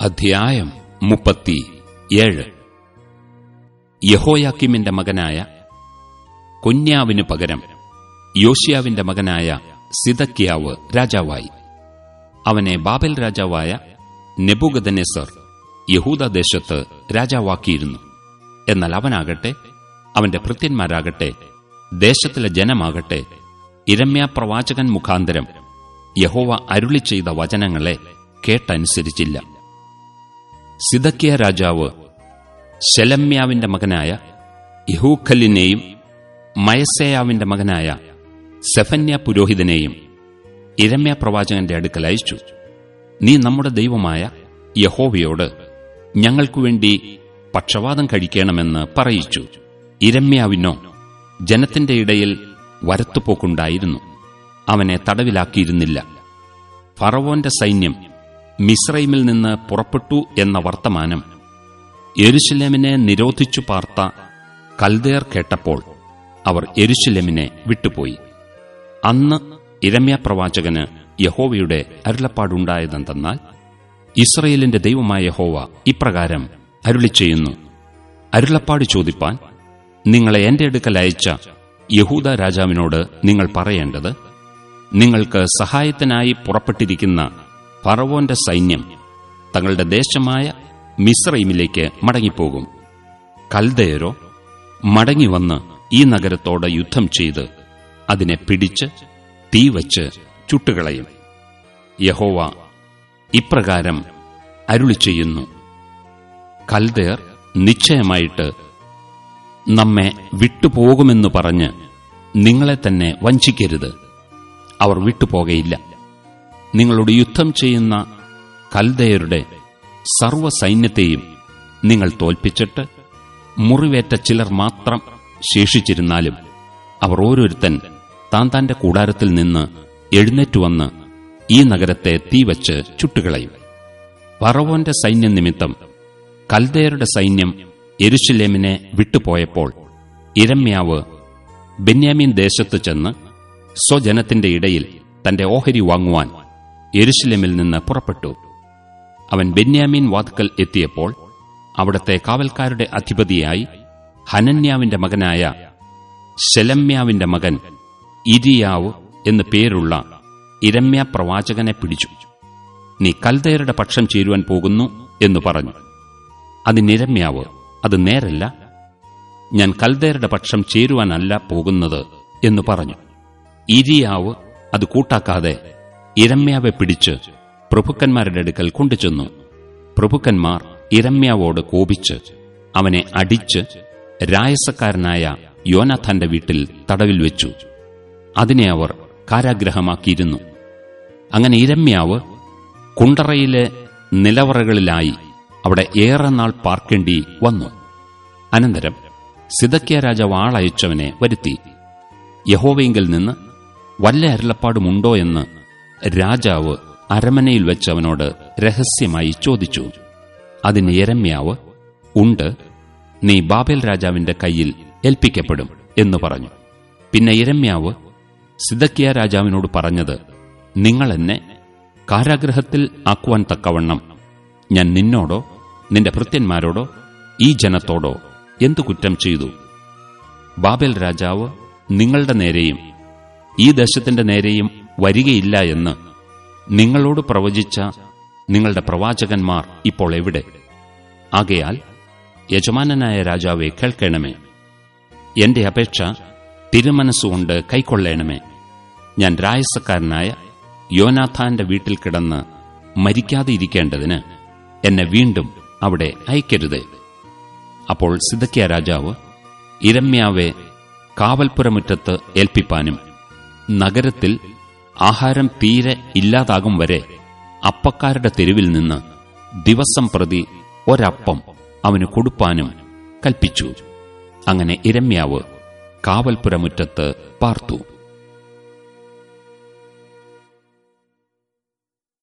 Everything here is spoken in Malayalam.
അധ്യായം മുപ്പത്തി ഏഴ് യഹോയാക്കിമിന്റെ മകനായ കൊന്യാവിനു പകരം യോഷ്യാവിന്റെ മകനായ സിദക്കിയാവ് രാജാവായി. അവനെ ബാബൽ രാജാവായ നെബുഗദനെസർ യഹൂദദേശത്ത് രാജാവാക്കിയിരുന്നു. എന്നാൽ അവനാകട്ടെ അവന്റെ ഭൃത്യന്മാരാകട്ടെ ദേശത്തിലെ ജനമാകട്ടെ ഇരമ്യാപ്രവാചകൻ മുഖാന്തരം യഹോവ അരുളി ചെയ്ത വചനങ്ങളെ കേട്ടനുസരിച്ചില്ല. സിദക്കിയ രാജാവ് ശെലമ്യാവിന്റെ മകനായ യഹൂഖലിനെയും മയസേയാവിന്റെ മകനായ സെഫന്യ പുരോഹിതനെയും ഇരമ്യ പ്രവാചകന്റെ അടുക്കൽ അയച്ചു. നീ നമ്മുടെ ദൈവമായ യഹോവയോട് ഞങ്ങൾക്കുവേണ്ടി പക്ഷവാദം കഴിക്കണമെന്ന് പറയിച്ചു. ഇരമ്യാവിനോ ജനത്തിന്റെ ഇടയിൽ വരത്തുപോക്കുണ്ടായിരുന്നു. അവനെ തടവിലാക്കിയിരുന്നില്ല. ഫറവോന്റെ സൈന്യം മിസ്രൈമിൽ നിന്ന് പുറപ്പെട്ടു എന്ന വർത്തമാനം എരുശിലമിനെ നിരോധിച്ചു പാർത്ത കൽദേർ കേട്ടപ്പോൾ അവർ എരുശിലമിനെ വിട്ടുപോയി. അന്ന് ഇരമ്യ പ്രവാചകന് യഹോവയുടെ അരുളപ്പാടുണ്ടായതെന്തെന്നാൽ ഇസ്രയേലിന്റെ ദൈവമായ യഹോവ ഇപ്രകാരം അരുളി ചെയ്യുന്നു. അരുളപ്പാട് ചോദിപ്പാൻ നിങ്ങളെ എന്റെ അടുക്കൽ അയച്ച യഹൂദ രാജാവിനോട് നിങ്ങൾ പറയേണ്ടത് നിങ്ങൾക്ക് സഹായത്തിനായി പുറപ്പെട്ടിരിക്കുന്ന ഫറവോന്റെ സൈന്യം തങ്ങളുടെ ദേശമായ മിസ്രൈമിലേക്ക് മടങ്ങിപ്പോകും. കൽദയരോ മടങ്ങിവന്ന് ഈ നഗരത്തോട് യുദ്ധം ചെയ്ത് അതിനെ പിടിച്ച് തീവച്ച് ചുട്ടുകളയും. യഹോവ ഇപ്രകാരം അരുളി ചെയ്യുന്നു. കൽദയർ നിശ്ചയമായിട്ട് നമ്മെ വിട്ടുപോകുമെന്ന് പറഞ്ഞ് നിങ്ങളെ തന്നെ വഞ്ചിക്കരുത്. അവർ വിട്ടുപോകയില്ല. നിങ്ങളോട് യുദ്ധം ചെയ്യുന്ന കൽദയരുടെ സർവസൈന്യത്തെയും നിങ്ങൾ തോൽപ്പിച്ചിട്ട് മുറിവേറ്റ ചിലർ മാത്രം ശേഷിച്ചിരുന്നാലും അവർ ഓരോരുത്തൻ താൻ തന്റെ കൂടാരത്തിൽ നിന്ന് എഴുന്നേറ്റുവന്ന് ഈ നഗരത്തെ തീവച്ച് ചുട്ടുകളയും. പറവോന്റെ സൈന്യം നിമിത്തം കൽദയരുടെ സൈന്യം എരുശിലേമിനെ വിട്ടുപോയപ്പോൾ ഇരമ്യാവ് ബെന്യാമീൻ ദേശത്ത് ചെന്ന് സ്വജനത്തിന്റെ ഇടയിൽ തന്റെ ഓഹരി വാങ്ങുവാൻ യെരുശലേമിൽ നിന്ന് പുറപ്പെട്ടു. അവൻ ബെന്യാമീൻ വാതുക്കൽ എത്തിയപ്പോൾ അവിടത്തെ കാവൽക്കാരുടെ അധിപതിയായി ഹനന്യാവിന്റെ മകനായ ശെലമ്യാവിന്റെ മകൻ ഇരിയാവ് എന്നു പേരുള്ള ഇരമ്യ പ്രവാചകനെ പിടിച്ചു. നീ കൽദയരുടെ പക്ഷം ചേരുവാൻ പോകുന്നു എന്നു പറഞ്ഞു. അതിനിരമ്യാവ് അത് നേരല്ല. ഞാൻ കൽദയരുടെ പക്ഷം ചേരുവാനല്ല പോകുന്നത് എന്നു പറഞ്ഞു. ഇരിയാവ് അത് കൂട്ടാക്കാതെ ഇരമ്യാവെ പിടിച്ച് പ്രഭുക്കന്മാരുടെ അടുക്കൽ കൊണ്ടുചെന്നു. പ്രഭുക്കന്മാർ ഇരമ്യാവോട് കോപിച്ച് അവനെ അടിച്ച് രായസക്കാരനായ യോനാഥാന്റെ വീട്ടിൽ തടവിൽ വെച്ചു. അതിനെ അവർ കാരാഗ്രഹമാക്കിയിരുന്നു. അങ്ങനെ ഇരമ്യാവ് കുണ്ടറയിലെ നിലവറകളിലായി അവിടെ ഏറെ നാൾ പാർക്കേണ്ടി വന്നു. അനന്തരം സിതക്യ രാജാവ് ആളയച്ചവനെ വരുത്തി. യഹോവയെങ്കിൽ നിന്ന് വല്ല അരുളപ്പാടുമുണ്ടോ എന്ന് രാജാവ് അരമനയിൽ വെച്ച് അവനോട് രഹസ്യമായി ചോദിച്ചു. അതിന് യരമ്യാവ് ഉണ്ട് നീ ബാബേൽ രാജാവിന്റെ കയ്യിൽ ഏൽപ്പിക്കപ്പെടും എന്ന് പറഞ്ഞു. പിന്നെ ഇരമ്യാവ് സിദക്കിയ രാജാവിനോട് പറഞ്ഞത് നിങ്ങൾ എന്നെ കാരാഗ്രഹത്തിൽ ആക്കുവാൻ തക്കവണ്ണം ഞാൻ നിന്നോടോ നിന്റെ ഭൃത്യന്മാരോടോ ഈ ജനത്തോടോ എന്തു കുറ്റം ചെയ്തു? ബാബേൽ രാജാവ് നിങ്ങളുടെ നേരെയും ഈ ദേശത്തിന്റെ നേരെയും വരികയില്ല എന്ന്. നിങ്ങളോട് പ്രവചിച്ച നിങ്ങളുടെ പ്രവാചകന്മാർ ഇപ്പോൾ എവിടെ? ആകയാൽ യജമാനനായ രാജാവെ കേൾക്കണമേ. എന്റെ അപേക്ഷ തിരുമനസ്സുകൊണ്ട് കൈക്കൊള്ളണമേ. ഞാൻ രായസക്കാരനായ യോനാഥാന്റെ വീട്ടിൽ കിടന്ന് മരിക്കാതെ ഇരിക്കേണ്ടതിന് എന്നെ വീണ്ടും അവിടെ അയക്കരുത്. അപ്പോൾ സിദ്ധക്കിയ രാജാവ് ഇരമ്യാവെ കാവൽപ്പുരമുറ്റത്ത് ഏൽപ്പിപ്പാനും നഗരത്തിൽ ആഹാരം തീരെ ഇല്ലാതാകും വരെ അപ്പക്കാരുടെ തെരുവിൽ നിന്ന് ദിവസം പ്രതി ഒരപ്പം അവന് കൊടുപ്പാനും കൽപ്പിച്ചു. അങ്ങനെ ഇരമ്യാവ് കാവൽപ്പുരമുറ്റത്ത് പാർത്തു.